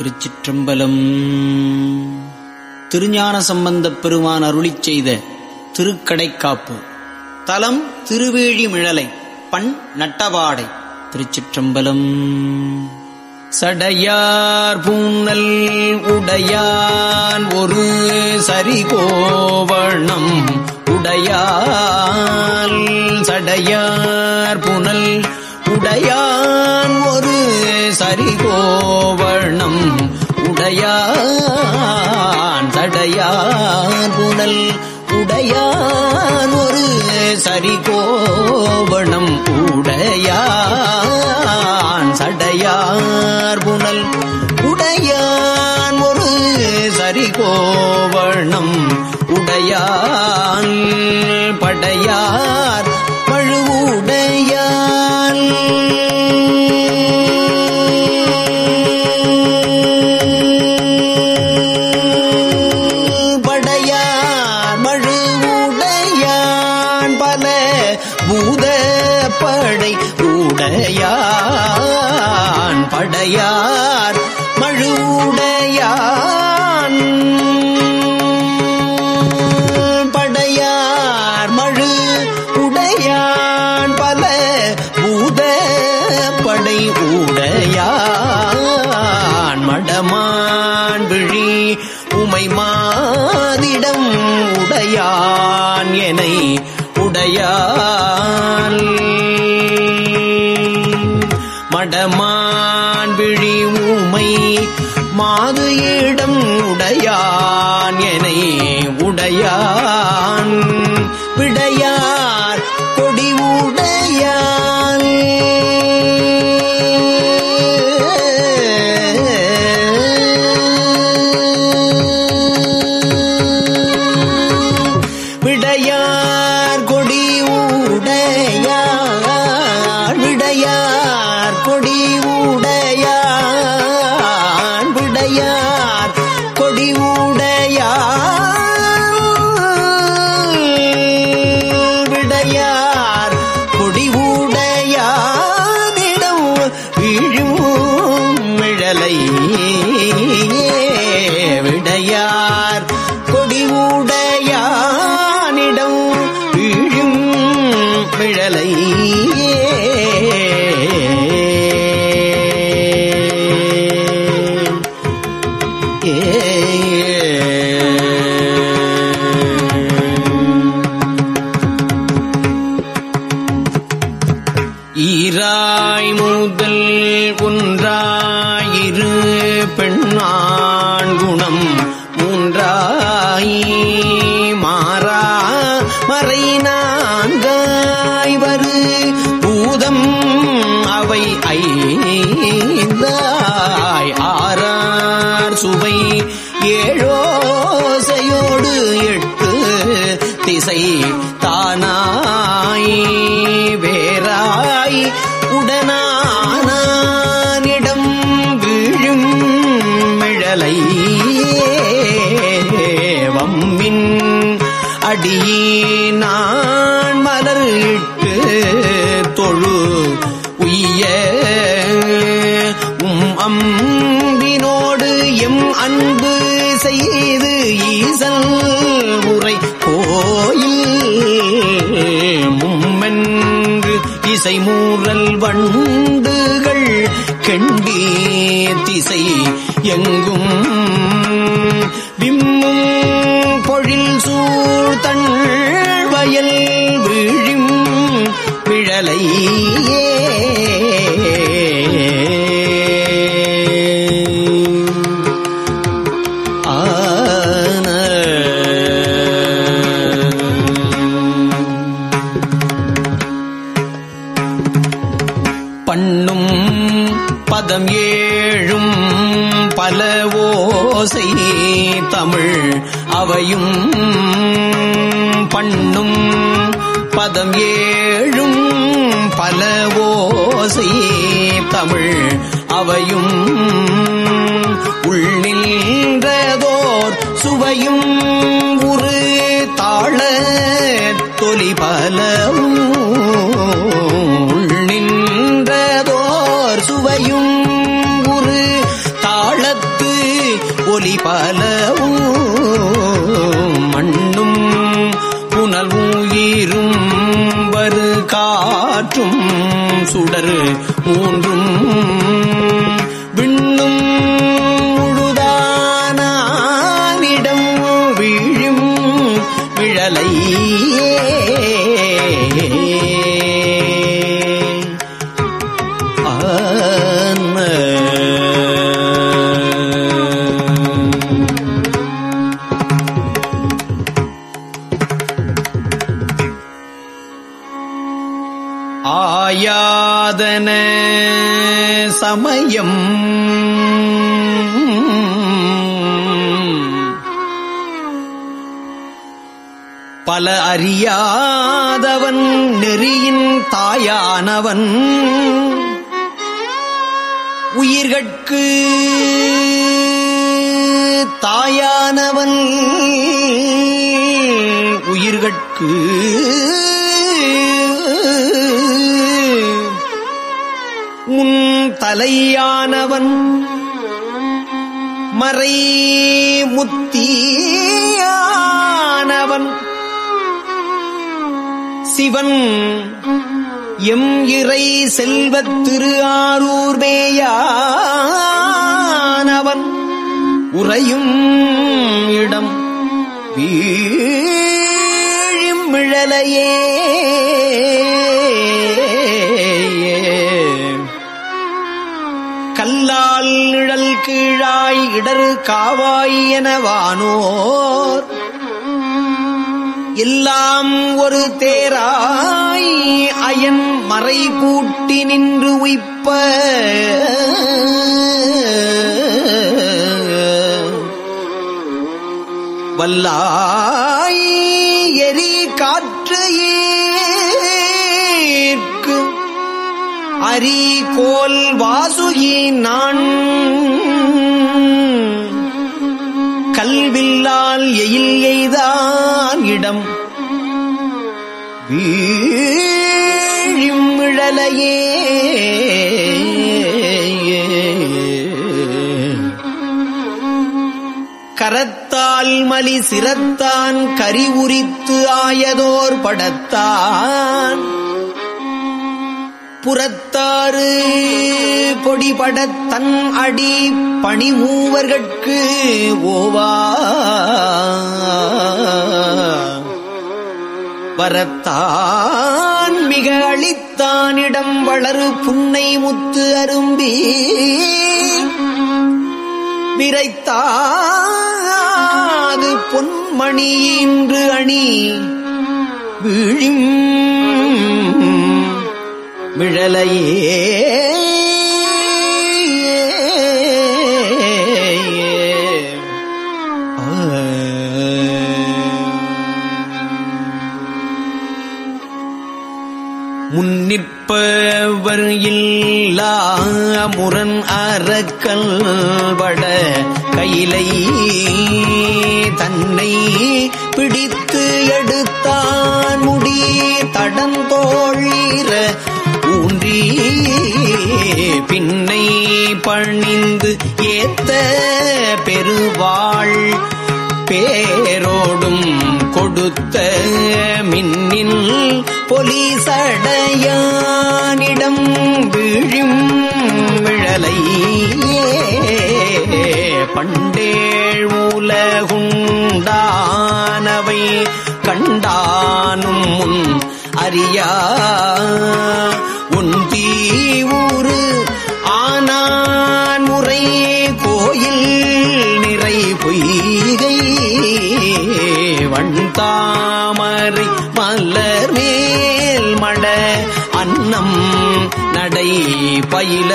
திருச்சிற்றம்பலம். திருஞான சம்பந்தப் பெருமான் அருளிச் செய்த திருக்கடைக்காப்பு. தலம் திருவேழிமிழலை பண் நட்டவாடை திருச்சிற்றம்பலம். சடையார் பூனல் உடையான் ஒரு சரிகோவணம் உடையால் சடையார் புனல் உடையான் ஒரு சரிகோவணம் உடையான் சடையான் புனல் உடையான் ஒரு சரிகோவணம் உடையான் சடையார் புனல் உடையான் ஒரு சரிகோவணம் உடையான் படையார் படையான் படையார் மடமான் விழி உமை மாது இடம் உடையான் என உடையான். விடையான் மிழலை விடையார். கொடிவுடையானிடம் வீழும் விழும் ஈராய் முதல் ஒன்று பெண்ணான் குணம் மூன்றாயி மாறா மறை நான்காய் வரு பூதம் அவை ஐந்தா அடியான் மலர் இட்டு தொழு உய்ய. உம் அம்பினோடு எம் அன்பு செய்து ஈசல் உரை கோயில். மும்மென்று இசை மூரல் வண்டுகள் கெண்டி திசை எங்கும். விம்மும் தமிழ் அவையும் பண்ணும் பதம் ஏழும் பல ஓசை தமிழ் அவையும் உள்நின்றதோர் சுவையும் ஒரு தாழ தொலி பலவும் ஒலி பலவும் மண்ணும் புனல் உயிரும் வரு காற்றும் சுடர் மூன்றும் விண்ணும் முழுதானிடம் வீழும் விழலை பல அறியாதவன் நெறியின் தாயானவன். உயிர்கட்கு தாயானவன். உயிர்கட்கு உன் தலையானவன். மறை முத்தியானவன் சிவன். எம் இறை செல்வத் திரு ஆரூர் மேயானவன். உறையும் இடம் வீழும் மிழலையே கல்லால் நிழல் கீழாய் இடர் காவாய் என வானோர். எல்லாம் ஒரு தேராய் அயன் மறை கூட்டி நின்று உய்ப்ப. வல்லாய் எரி காற்று ஏற்கு அரி கோல் வாசுகி நான். கல்வில்லால் எயில் எய்தான் இடம். வீழும் கரத்தால் மலி சிரத்தான் கரி உரித்து ஆயதோர் படத்தான். புறத்தாறு. பொடிபடத் தன் அடி பணிமூவர்கட்கு ஓவா. வரத்தான் மிக அளித்தானிடம் வளரு புன்னை முத்து அரும்பி. விரைத்தாது பொன்மணி இன்று அணி. விழிம் விழலையே முன்னிற்பவர் இல்லா முரண் அறக்கல் வட கையிலை தன்னை பிடித்த பணிந்து ஏத்த பெருவாள் பேரோடும் கொடுத்த மின்னின் பொலிசடையானிடம் விழும் விழலை பண்டேழ் உலகுண்டானவை கண்டானும் முன் அறியா மலர் மேல் மட அன்னம் நடை பயில.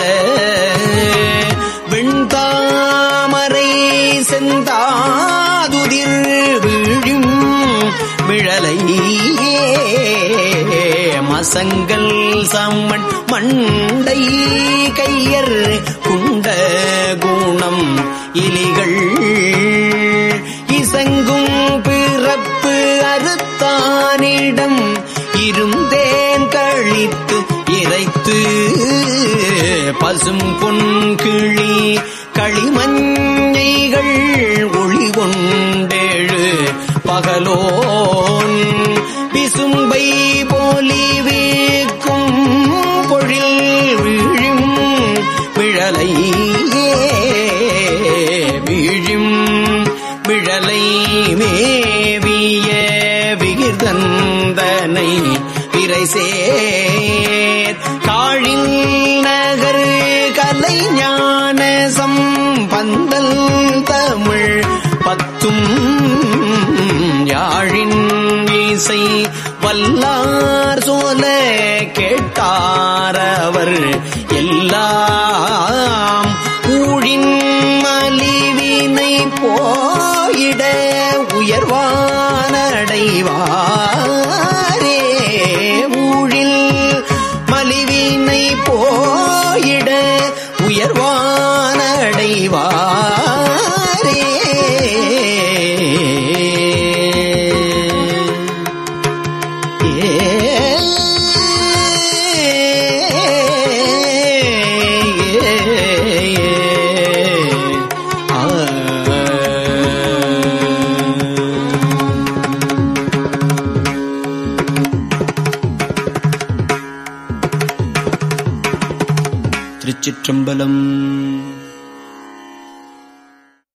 வெண்தாமரை செந்தாதுதிர் விழும் விழலை மசங்கள் சம்மண் மண்டை கையர் பசும் பொன் கிளி களிமண் ஒளி கொண்டேழு பகலோன் பிசும்பை போலி இசை வல்லார் சோல கேட்டாரவர். எல்லாம் ஊழின் மலிவினை போயிட உயர்வானடைவார். திருச்சிற்றம்பலம்